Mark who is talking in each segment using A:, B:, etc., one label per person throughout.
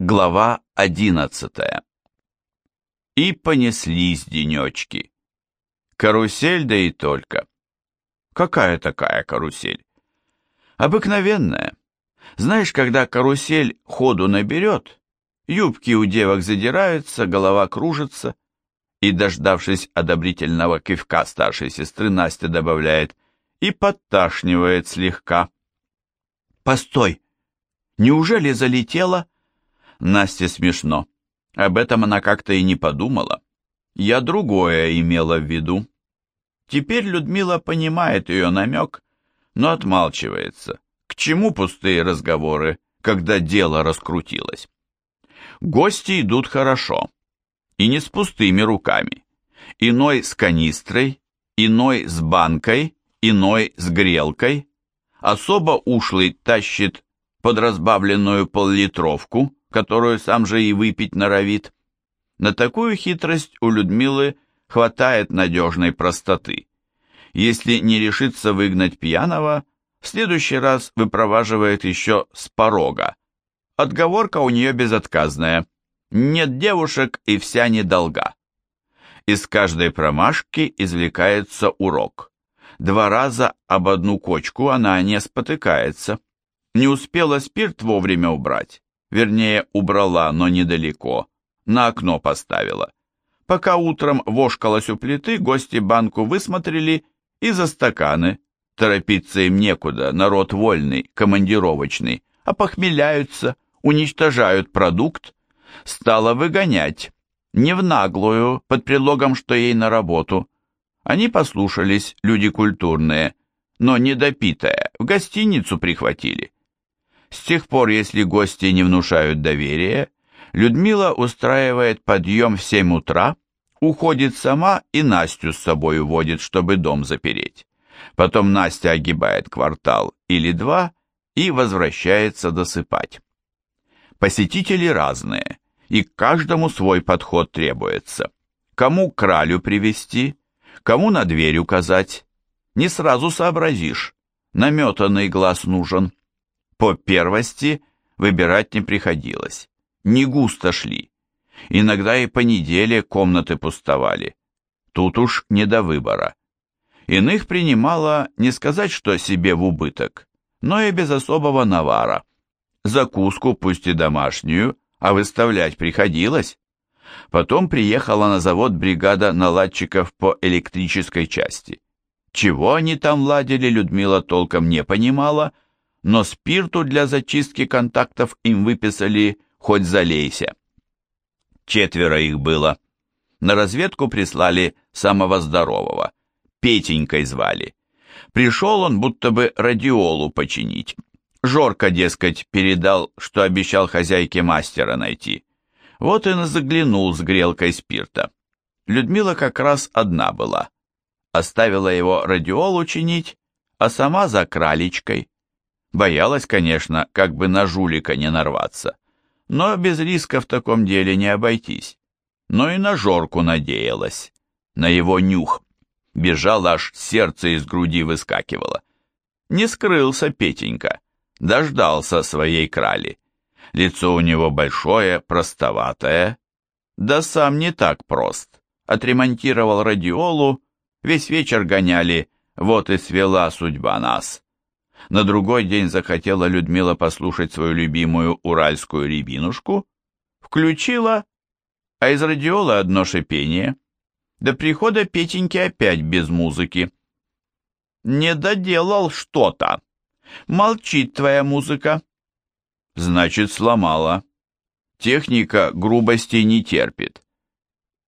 A: Глава одиннадцатая. И понеслись денечки. Карусель, да и только. Какая такая карусель? Обыкновенная. Знаешь, когда карусель ходу наберет, юбки у девок задираются, голова кружится, и, дождавшись одобрительного кивка старшей сестры, Настя добавляет, и подташнивает слегка. «Постой! Неужели залетела?» Насте смешно. Об этом она как-то и не подумала. Я другое имела в виду. Теперь Людмила понимает ее намек, но отмалчивается. К чему пустые разговоры, когда дело раскрутилось? Гости идут хорошо. И не с пустыми руками. Иной с канистрой, иной с банкой, иной с грелкой. Особо ушлый тащит подразбавленную поллитровку, которую сам же и выпить норовит. На такую хитрость у Людмилы хватает надежной простоты. Если не решится выгнать пьяного, в следующий раз выпроваживает еще с порога. Отговорка у нее безотказная. Нет девушек и вся недолга. Из каждой промашки извлекается урок. Два раза об одну кочку она не спотыкается. Не успела спирт вовремя убрать вернее, убрала, но недалеко, на окно поставила. Пока утром вошкалась у плиты, гости банку высмотрели и за стаканы. Торопиться им некуда, народ вольный, командировочный, опохмеляются, уничтожают продукт. Стала выгонять, не в наглую, под предлогом, что ей на работу. Они послушались, люди культурные, но недопитая, в гостиницу прихватили. С тех пор, если гости не внушают доверия, Людмила устраивает подъем в 7 утра, уходит сама и Настю с собой уводит, чтобы дом запереть. Потом Настя огибает квартал или два и возвращается досыпать. Посетители разные, и к каждому свой подход требуется. Кому кралю привести, кому на дверь указать. Не сразу сообразишь, наметанный глаз нужен. По первости выбирать не приходилось. Не густо шли. Иногда и по неделе комнаты пустовали. Тут уж не до выбора. Иных принимала не сказать, что себе в убыток, но и без особого навара. Закуску, пусть и домашнюю, а выставлять приходилось. Потом приехала на завод бригада наладчиков по электрической части. Чего они там ладили, Людмила толком не понимала, но спирту для зачистки контактов им выписали хоть залейся. Четверо их было. На разведку прислали самого здорового. Петенькой звали. Пришел он будто бы радиолу починить. Жорка, дескать, передал, что обещал хозяйке мастера найти. Вот и заглянул с грелкой спирта. Людмила как раз одна была. Оставила его радиолу чинить, а сама за кралечкой. Боялась, конечно, как бы на жулика не нарваться. Но без риска в таком деле не обойтись. Но и на Жорку надеялась. На его нюх. Бежал аж сердце из груди выскакивало. Не скрылся Петенька. Дождался своей крали. Лицо у него большое, простоватое. Да сам не так прост. Отремонтировал радиолу, весь вечер гоняли, вот и свела судьба нас. На другой день захотела Людмила послушать свою любимую уральскую рябинушку, включила, а из радиола одно шипение. До прихода Петеньки опять без музыки. «Не доделал что-то. Молчит твоя музыка». «Значит, сломала. Техника грубости не терпит».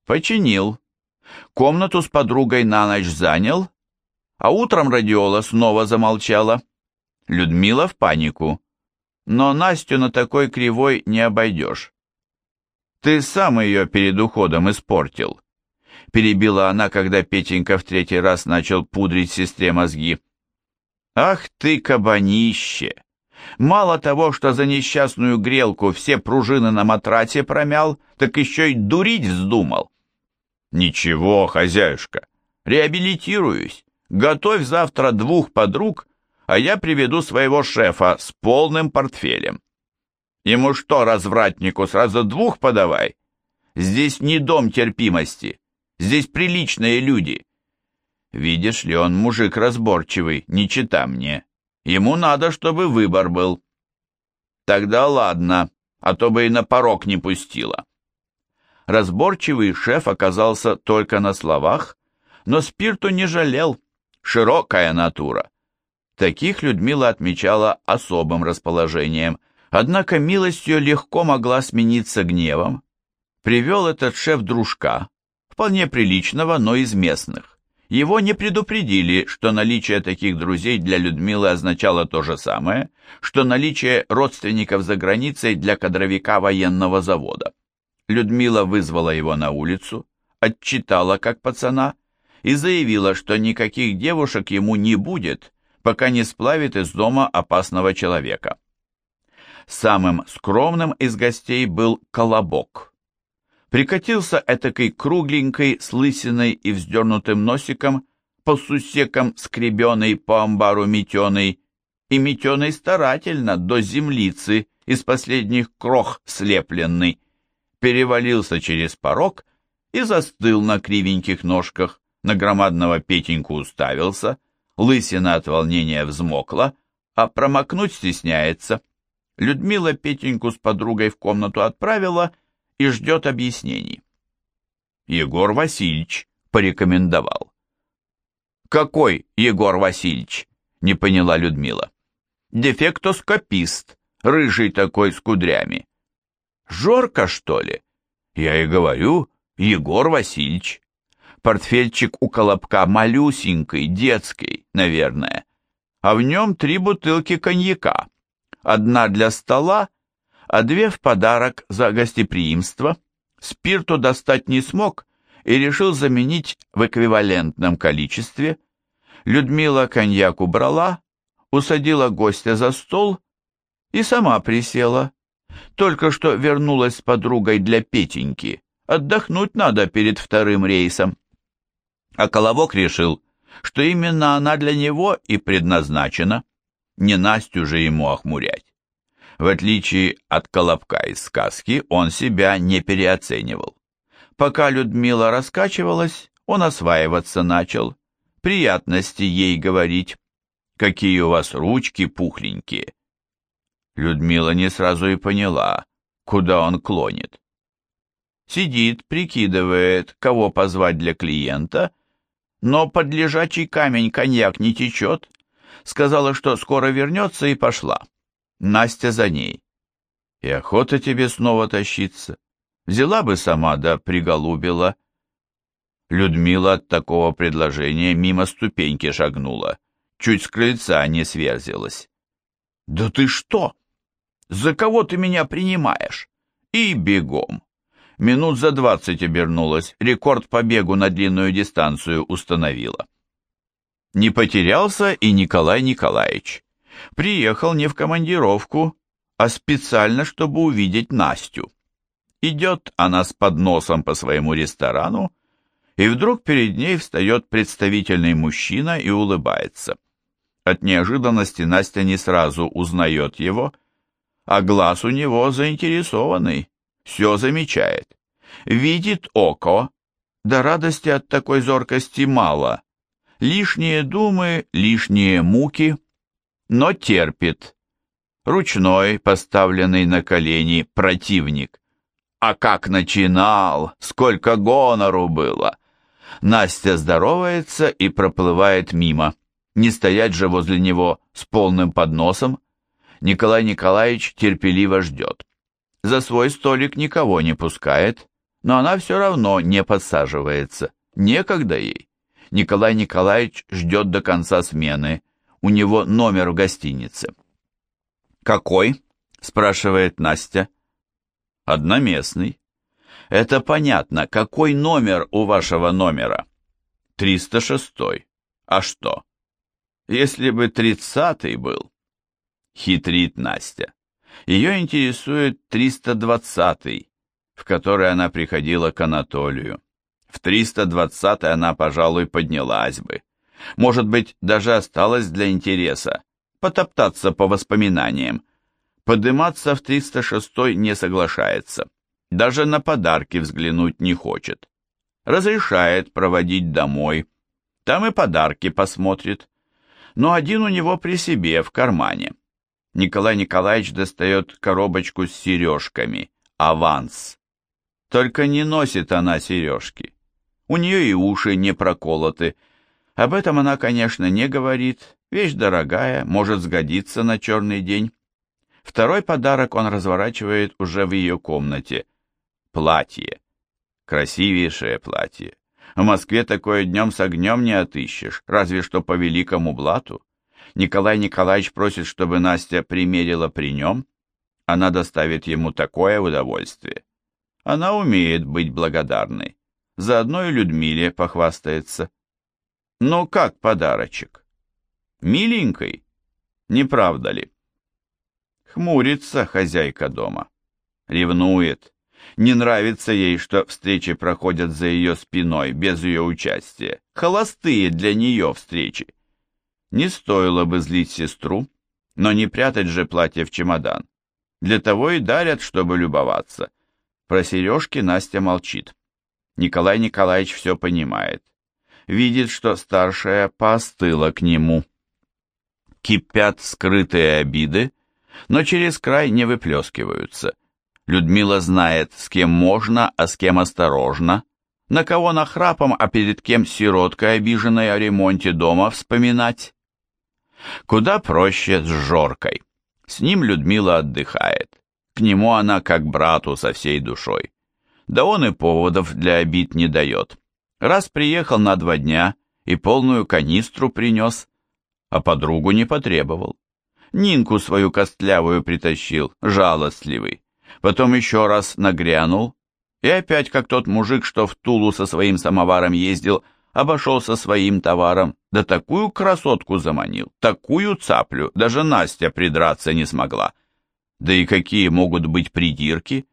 A: «Починил. Комнату с подругой на ночь занял, а утром радиола снова замолчала». Людмила в панику. Но Настю на такой кривой не обойдешь. Ты сам ее перед уходом испортил. Перебила она, когда Петенька в третий раз начал пудрить сестре мозги. Ах ты, кабанище! Мало того, что за несчастную грелку все пружины на матрате промял, так еще и дурить вздумал. Ничего, хозяюшка, реабилитируюсь. Готовь завтра двух подруг а я приведу своего шефа с полным портфелем. Ему что, развратнику, сразу двух подавай? Здесь не дом терпимости. Здесь приличные люди. Видишь ли, он мужик разборчивый, не чита мне. Ему надо, чтобы выбор был. Тогда ладно, а то бы и на порог не пустила. Разборчивый шеф оказался только на словах, но спирту не жалел, широкая натура. Таких Людмила отмечала особым расположением, однако милостью легко могла смениться гневом. Привел этот шеф дружка, вполне приличного, но из местных. Его не предупредили, что наличие таких друзей для Людмилы означало то же самое, что наличие родственников за границей для кадровика военного завода. Людмила вызвала его на улицу, отчитала как пацана и заявила, что никаких девушек ему не будет, пока не сплавит из дома опасного человека. Самым скромным из гостей был Колобок. Прикатился этакой кругленькой, с лысиной и вздернутым носиком, по сусекам скребеный, по амбару метеный, и метеный старательно, до землицы, из последних крох слепленный, перевалился через порог и застыл на кривеньких ножках, на громадного Петеньку уставился, лысина от волнения взмокла, а промокнуть стесняется. Людмила Петеньку с подругой в комнату отправила и ждет объяснений. Егор Васильевич порекомендовал. «Какой Егор Васильевич?» — не поняла Людмила. «Дефектоскопист, рыжий такой с кудрями». «Жорка, что ли?» «Я и говорю, Егор Васильевич». Портфельчик у Колобка малюсенький, детский, наверное, а в нем три бутылки коньяка одна для стола, а две в подарок за гостеприимство. Спирту достать не смог и решил заменить в эквивалентном количестве. Людмила коньяк убрала, усадила гостя за стол и сама присела. Только что вернулась с подругой для Петеньки. Отдохнуть надо перед вторым рейсом. А Колобок решил, что именно она для него и предназначена не Настю же ему охмурять. В отличие от Колобка из сказки, он себя не переоценивал. Пока Людмила раскачивалась, он осваиваться начал, приятности ей говорить. «Какие у вас ручки пухленькие!» Людмила не сразу и поняла, куда он клонит. Сидит, прикидывает, кого позвать для клиента, но под лежачий камень коньяк не течет, сказала, что скоро вернется и пошла. Настя за ней. И охота тебе снова тащиться. Взяла бы сама, да приголубила. Людмила от такого предложения мимо ступеньки шагнула, чуть с крыльца не сверзилась. «Да ты что? За кого ты меня принимаешь?» И бегом. Минут за двадцать обернулась, рекорд по бегу на длинную дистанцию установила. Не потерялся и Николай Николаевич. Приехал не в командировку, а специально, чтобы увидеть Настю. Идет она с подносом по своему ресторану, и вдруг перед ней встает представительный мужчина и улыбается. От неожиданности Настя не сразу узнает его, а глаз у него заинтересованный, все замечает. Видит око, да радости от такой зоркости мало, Лишние думы, лишние муки, но терпит. Ручной, поставленный на колени, противник. А как начинал, сколько гонору было! Настя здоровается и проплывает мимо. Не стоять же возле него с полным подносом. Николай Николаевич терпеливо ждет. За свой столик никого не пускает, но она все равно не подсаживается. Некогда ей. Николай Николаевич ждет до конца смены. У него номер в гостинице. «Какой?» – спрашивает Настя. «Одноместный». «Это понятно. Какой номер у вашего номера?» «Триста шестой. А что?» «Если бы тридцатый был». Хитрит Настя. Ее интересует триста двадцатый, в который она приходила к Анатолию. В 320 она, пожалуй, поднялась бы. Может быть, даже осталась для интереса, потоптаться по воспоминаниям. Подыматься в 306 не соглашается. Даже на подарки взглянуть не хочет. Разрешает проводить домой. Там и подарки посмотрит. Но один у него при себе, в кармане. Николай Николаевич достает коробочку с сережками. Аванс. Только не носит она сережки. У нее и уши не проколоты. Об этом она, конечно, не говорит. Вещь дорогая, может сгодиться на черный день. Второй подарок он разворачивает уже в ее комнате. Платье. Красивейшее платье. В Москве такое днем с огнем не отыщешь, разве что по великому блату. Николай Николаевич просит, чтобы Настя примерила при нем. Она доставит ему такое удовольствие. Она умеет быть благодарной. Заодно и Людмиле похвастается. Ну как подарочек? Миленькой? Не правда ли? Хмурится хозяйка дома. Ревнует. Не нравится ей, что встречи проходят за ее спиной, без ее участия. Холостые для нее встречи. Не стоило бы злить сестру, но не прятать же платье в чемодан. Для того и дарят, чтобы любоваться. Про сережки Настя молчит. Николай Николаевич все понимает. Видит, что старшая поостыла к нему. Кипят скрытые обиды, но через край не выплескиваются. Людмила знает, с кем можно, а с кем осторожно, на кого нахрапом, а перед кем сироткой, обиженной о ремонте дома, вспоминать. Куда проще с Жоркой. С ним Людмила отдыхает. Нему она как брату со всей душой. Да он и поводов для обид не дает. Раз приехал на два дня и полную канистру принес, а подругу не потребовал. Нинку свою костлявую притащил, жалостливый. Потом еще раз нагрянул, и опять, как тот мужик, что в Тулу со своим самоваром ездил, обошел со своим товаром, да такую красотку заманил, такую цаплю, даже Настя придраться не смогла. Да и какие могут быть придирки?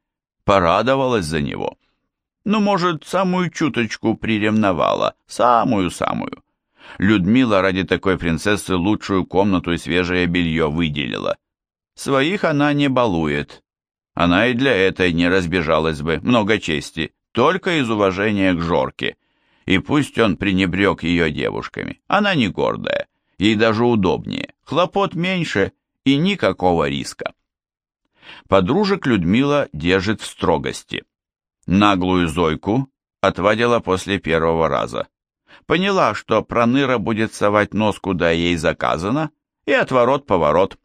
A: Порадовалась за него. Ну, может, самую чуточку приревновала, самую-самую. Людмила ради такой принцессы лучшую комнату и свежее белье выделила. Своих она не балует. Она и для этой не разбежалась бы, много чести, только из уважения к Жорке. И пусть он пренебрег ее девушками, она не гордая, ей даже удобнее, хлопот меньше и никакого риска. Подружек Людмила держит в строгости. Наглую Зойку отвадила после первого раза поняла, что Проныра будет совать нос, куда ей заказано, и отворот-поворот.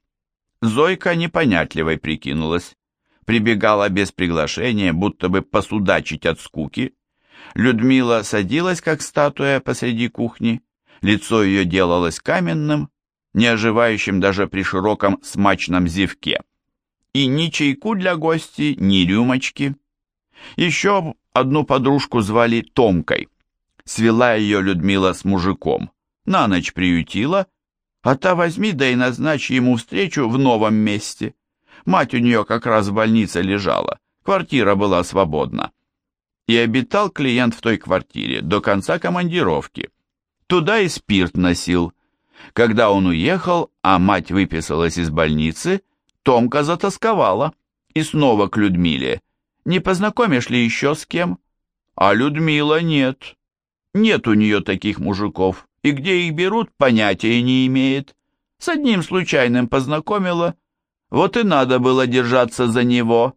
A: Зойка непонятливой прикинулась, прибегала без приглашения, будто бы посудачить от скуки. Людмила садилась, как статуя посреди кухни, лицо ее делалось каменным, не оживающим даже при широком смачном зевке. И ни чайку для гостей, ни рюмочки. Еще одну подружку звали Томкой. Свела ее Людмила с мужиком, на ночь приютила, а та возьми да и назначь ему встречу в новом месте. Мать у нее как раз в больнице лежала, квартира была свободна. И обитал клиент в той квартире до конца командировки. Туда и спирт носил. Когда он уехал, а мать выписалась из больницы, Томка затасковала. И снова к Людмиле. Не познакомишь ли еще с кем? А Людмила нет. Нет у нее таких мужиков, и где их берут, понятия не имеет. С одним случайным познакомила, вот и надо было держаться за него.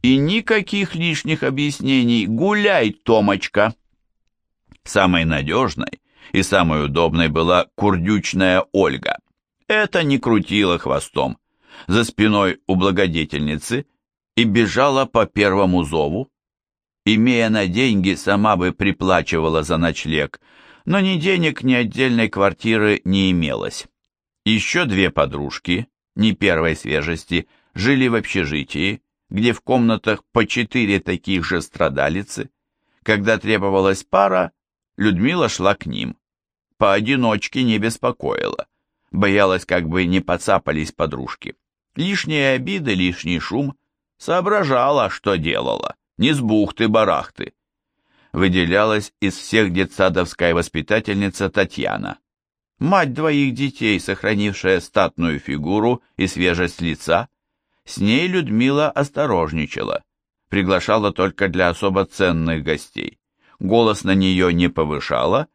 A: И никаких лишних объяснений, гуляй, Томочка. Самой надежной и самой удобной была курдючная Ольга. Это не крутила хвостом. За спиной у благодетельницы и бежала по первому зову, Имея на деньги, сама бы приплачивала за ночлег, но ни денег, ни отдельной квартиры не имелось. Еще две подружки, не первой свежести, жили в общежитии, где в комнатах по четыре таких же страдалицы. Когда требовалась пара, Людмила шла к ним. Поодиночке не беспокоила. Боялась, как бы не подцапались подружки. Лишние обиды, лишний шум. Соображала, что делала не с бухты-барахты. Выделялась из всех детсадовская воспитательница Татьяна. Мать двоих детей, сохранившая статную фигуру и свежесть лица, С ней Людмила осторожничала, приглашала только для особо ценных гостей. Голос на нее не повышала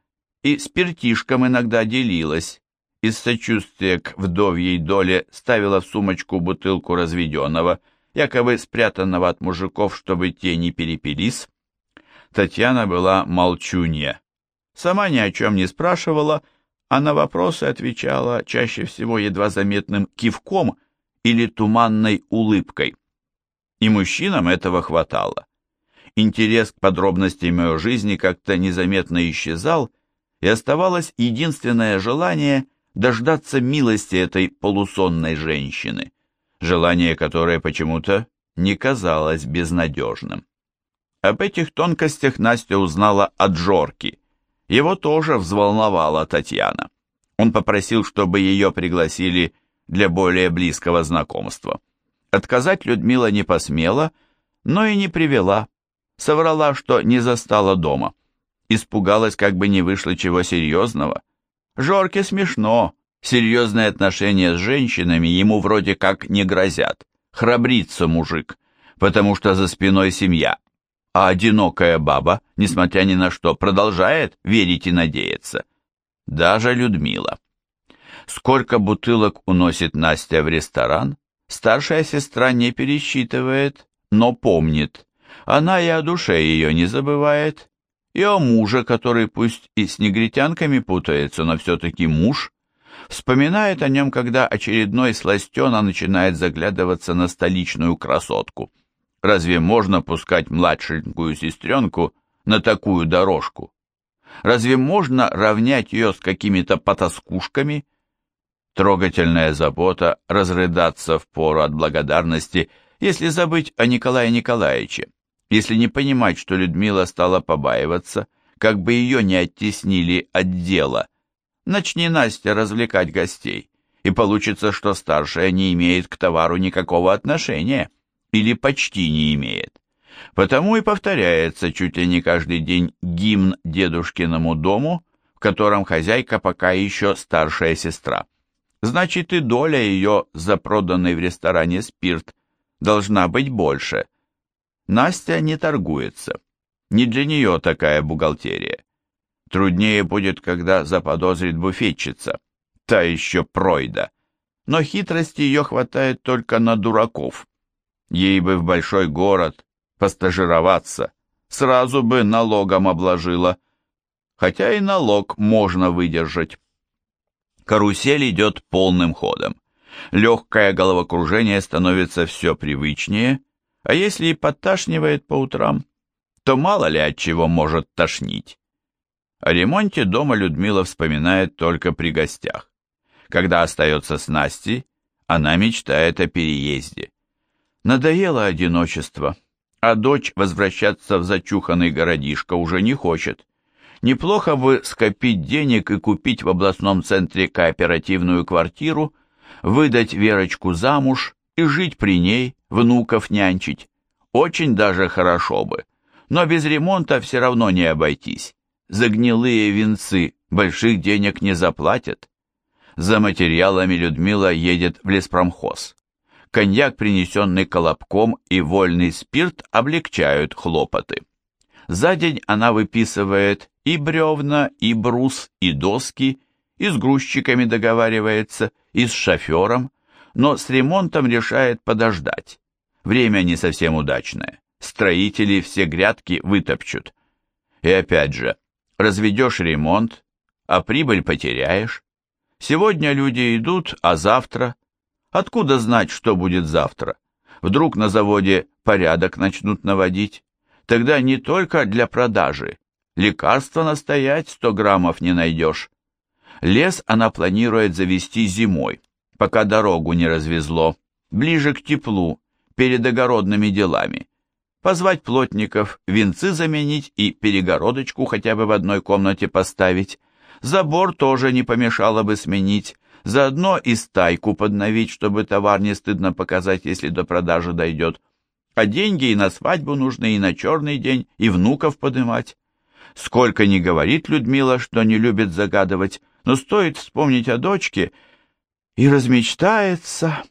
A: и спиртишком иногда делилась. Из сочувствия к вдовьей доле ставила в сумочку бутылку разведенного, якобы спрятанного от мужиков, чтобы те не перепились. Татьяна была молчунья. Сама ни о чем не спрашивала, а на вопросы отвечала чаще всего едва заметным кивком или туманной улыбкой. И мужчинам этого хватало. Интерес к подробностям ее жизни как-то незаметно исчезал, и оставалось единственное желание дождаться милости этой полусонной женщины, желание которое почему-то не казалось безнадежным. Об этих тонкостях Настя узнала от Жорки. Его тоже взволновала Татьяна. Он попросил, чтобы ее пригласили для более близкого знакомства. Отказать Людмила не посмела, но и не привела. Соврала, что не застала дома. Испугалась, как бы не вышло чего серьезного. Жорке смешно. Серьезные отношения с женщинами ему вроде как не грозят. Храбрится мужик, потому что за спиной семья. А одинокая баба, несмотря ни на что, продолжает верить и надеяться. Даже Людмила. Сколько бутылок уносит Настя в ресторан, старшая сестра не пересчитывает, но помнит. Она и о душе ее не забывает, и о муже, который пусть и с негритянками путается, но все-таки муж, вспоминает о нем, когда очередной сластена начинает заглядываться на столичную красотку. Разве можно пускать младшенькую сестренку на такую дорожку? Разве можно равнять ее с какими-то потаскушками? Трогательная забота разрыдаться в пору от благодарности, если забыть о Николае Николаевиче, если не понимать, что Людмила стала побаиваться, как бы ее не оттеснили от дела. Начни Настя развлекать гостей, и получится, что старшая не имеет к товару никакого отношения, или почти не имеет. Потому и повторяется чуть ли не каждый день гимн дедушкиному дому, в котором хозяйка пока еще старшая сестра. Значит, и доля ее за проданный в ресторане спирт должна быть больше – Настя не торгуется. Не для нее такая бухгалтерия. Труднее будет, когда заподозрит буфетчица. Та еще пройда. Но хитрости ее хватает только на дураков. Ей бы в большой город постажироваться. Сразу бы налогом обложила. Хотя и налог можно выдержать. Карусель идет полным ходом. Легкое головокружение становится все привычнее – а если и подташнивает по утрам, то мало ли от чего может тошнить. О ремонте дома Людмила вспоминает только при гостях. Когда остается с Настей, она мечтает о переезде. Надоело одиночество, а дочь возвращаться в зачуханный городишко уже не хочет. Неплохо бы скопить денег и купить в областном центре кооперативную квартиру, выдать Верочку замуж и жить при ней, внуков нянчить. Очень даже хорошо бы. Но без ремонта все равно не обойтись. За гнилые венцы больших денег не заплатят. За материалами Людмила едет в леспромхоз. Коньяк, принесенный колобком, и вольный спирт облегчают хлопоты. За день она выписывает и бревна, и брус, и доски, и с грузчиками договаривается, и с шофером, но с ремонтом решает подождать. Время не совсем удачное. Строители все грядки вытопчут. И опять же, разведешь ремонт, а прибыль потеряешь. Сегодня люди идут, а завтра? Откуда знать, что будет завтра? Вдруг на заводе порядок начнут наводить? Тогда не только для продажи. Лекарства настоять 100 граммов не найдешь. Лес она планирует завести зимой пока дорогу не развезло, ближе к теплу, перед огородными делами. Позвать плотников, венцы заменить и перегородочку хотя бы в одной комнате поставить. Забор тоже не помешало бы сменить. Заодно и стайку подновить, чтобы товар не стыдно показать, если до продажи дойдет. А деньги и на свадьбу нужны, и на черный день, и внуков подымать. Сколько ни говорит Людмила, что не любит загадывать, но стоит вспомнить о дочке — и размечтается.